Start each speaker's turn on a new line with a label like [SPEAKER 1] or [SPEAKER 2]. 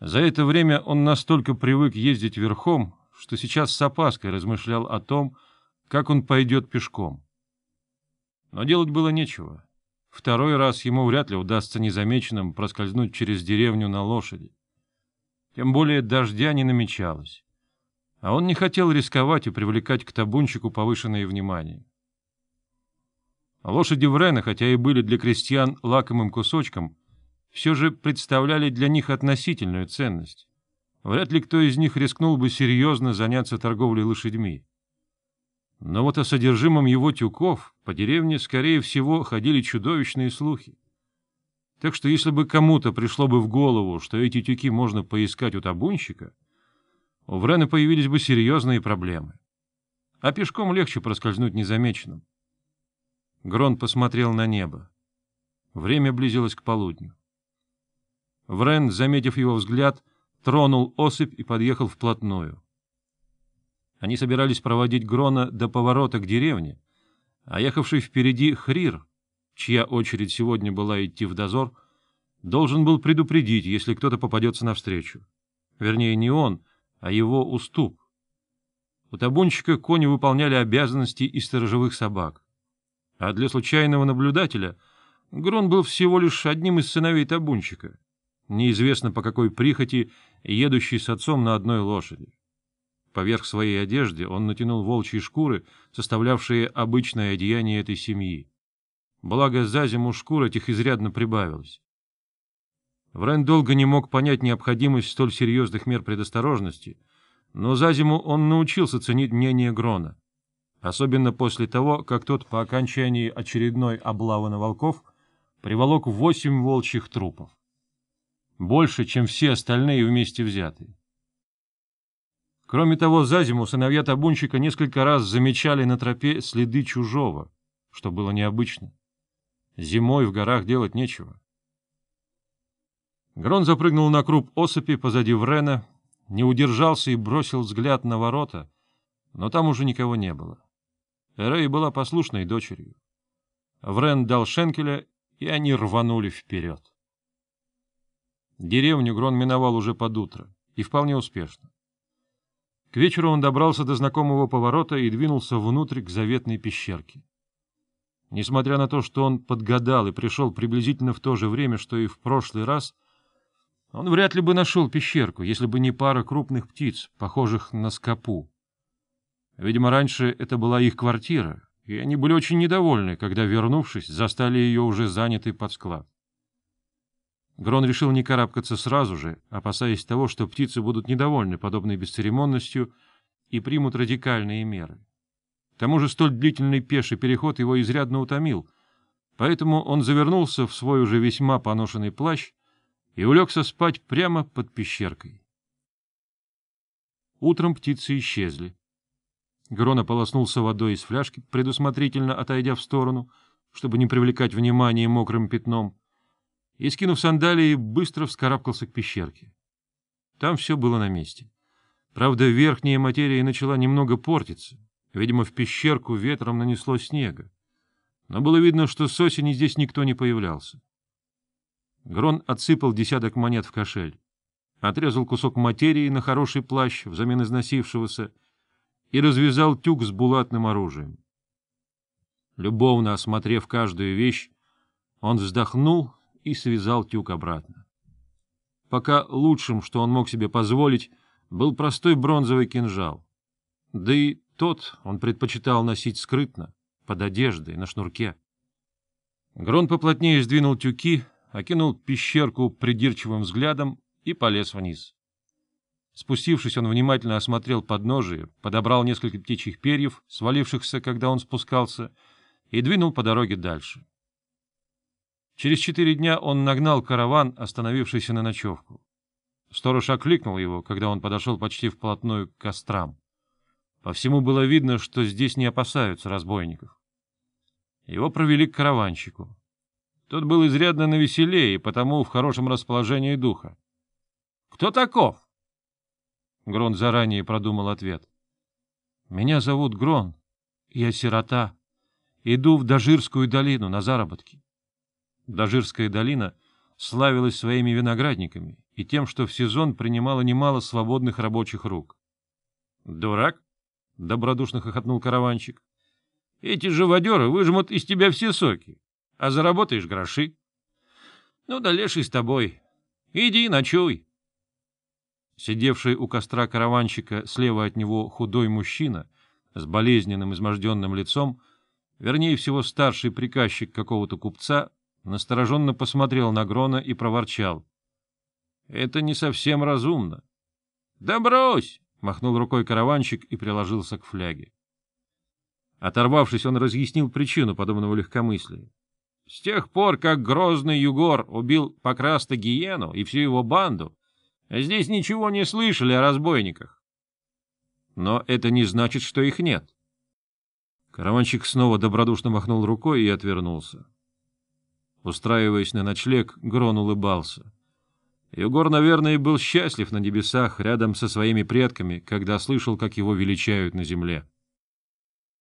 [SPEAKER 1] За это время он настолько привык ездить верхом, что сейчас с опаской размышлял о том, как он пойдет пешком. Но делать было нечего. Второй раз ему вряд ли удастся незамеченным проскользнуть через деревню на лошади. Тем более дождя не намечалось. А он не хотел рисковать и привлекать к табунчику повышенное внимание. Лошади Врена, хотя и были для крестьян лакомым кусочком, все же представляли для них относительную ценность. Вряд ли кто из них рискнул бы серьезно заняться торговлей лошадьми. Но вот о содержимом его тюков по деревне, скорее всего, ходили чудовищные слухи. Так что если бы кому-то пришло бы в голову, что эти тюки можно поискать у табунщика, у Врена появились бы серьезные проблемы. А пешком легче проскользнуть незамеченным. Грон посмотрел на небо. Время близилось к полудню. Врен, заметив его взгляд, тронул осыпь и подъехал вплотную. Они собирались проводить Грона до поворота к деревне, а ехавший впереди Хрир, чья очередь сегодня была идти в дозор, должен был предупредить, если кто-то попадется навстречу. Вернее, не он, а его уступ. У табунщика кони выполняли обязанности и сторожевых собак. А для случайного наблюдателя Грон был всего лишь одним из сыновей табунщика, неизвестно по какой прихоти, едущий с отцом на одной лошади. Поверх своей одежды он натянул волчьи шкуры, составлявшие обычное одеяние этой семьи. Благо, за зиму шкур этих изрядно прибавилось. Врен долго не мог понять необходимость столь серьезных мер предосторожности, но за зиму он научился ценить мнение Грона. Особенно после того, как тот по окончании очередной облавы на волков приволок восемь волчьих трупов. Больше, чем все остальные вместе взятые. Кроме того, за зиму сыновья табунщика несколько раз замечали на тропе следы чужого, что было необычно. Зимой в горах делать нечего. Грон запрыгнул на круп осыпи позади Врена, не удержался и бросил взгляд на ворота, но там уже никого не было. Эрей была послушной дочерью. Врен дал шенкеля, и они рванули вперед. Деревню Грон миновал уже под утро, и вполне успешно. К вечеру он добрался до знакомого поворота и двинулся внутрь к заветной пещерке. Несмотря на то, что он подгадал и пришел приблизительно в то же время, что и в прошлый раз, он вряд ли бы нашел пещерку, если бы не пара крупных птиц, похожих на скопу. Видимо, раньше это была их квартира, и они были очень недовольны, когда, вернувшись, застали ее уже занятой под склад. Грон решил не карабкаться сразу же, опасаясь того, что птицы будут недовольны подобной бесцеремонностью и примут радикальные меры. К тому же столь длительный пеший переход его изрядно утомил, поэтому он завернулся в свой уже весьма поношенный плащ и улегся спать прямо под пещеркой. Утром птицы исчезли. Грон ополоснулся водой из фляжки, предусмотрительно отойдя в сторону, чтобы не привлекать внимание мокрым пятном, и, скинув сандалии, быстро вскарабкался к пещерке. Там все было на месте. Правда, верхняя материя начала немного портиться. Видимо, в пещерку ветром нанесло снега. Но было видно, что с осени здесь никто не появлялся. Грон отсыпал десяток монет в кошель, отрезал кусок материи на хороший плащ взамен износившегося и развязал тюк с булатным оружием. Любовно осмотрев каждую вещь, он вздохнул и связал тюк обратно. Пока лучшим, что он мог себе позволить, был простой бронзовый кинжал. Да и тот он предпочитал носить скрытно, под одеждой, на шнурке. Грон поплотнее сдвинул тюки, окинул пещерку придирчивым взглядом и полез вниз. Спустившись, он внимательно осмотрел подножие, подобрал несколько птичьих перьев, свалившихся, когда он спускался, и двинул по дороге дальше. Через четыре дня он нагнал караван, остановившийся на ночевку. Сторож окликнул его, когда он подошел почти вплотную к кострам. По всему было видно, что здесь не опасаются разбойников. Его провели к караванщику. Тот был изрядно навеселее и потому в хорошем расположении духа. — Кто таков? Грон заранее продумал ответ. — Меня зовут Грон. Я сирота. Иду в Дажирскую долину на заработки. Дажирская долина славилась своими виноградниками, и тем, что в сезон принимала немало свободных рабочих рук. — Дурак? — добродушно хохотнул караванщик. — Эти живодеры выжмут из тебя все соки, а заработаешь гроши. Ну да леший с тобой. Иди ночуй. Сидевший у костра караванщика слева от него худой мужчина с болезненным изможденным лицом, вернее всего старший приказчик какого-то купца, настороженно посмотрел на Грона и проворчал. — Это не совсем разумно. — Да брось! — махнул рукой караванщик и приложился к фляге. Оторвавшись, он разъяснил причину подобного легкомыслия. С тех пор, как грозный Югор убил Покраста Гиену и всю его банду, здесь ничего не слышали о разбойниках. Но это не значит, что их нет. Караванщик снова добродушно махнул рукой и отвернулся. Устраиваясь на ночлег, Грон улыбался. Югор, наверное, был счастлив на небесах рядом со своими предками, когда слышал, как его величают на земле. —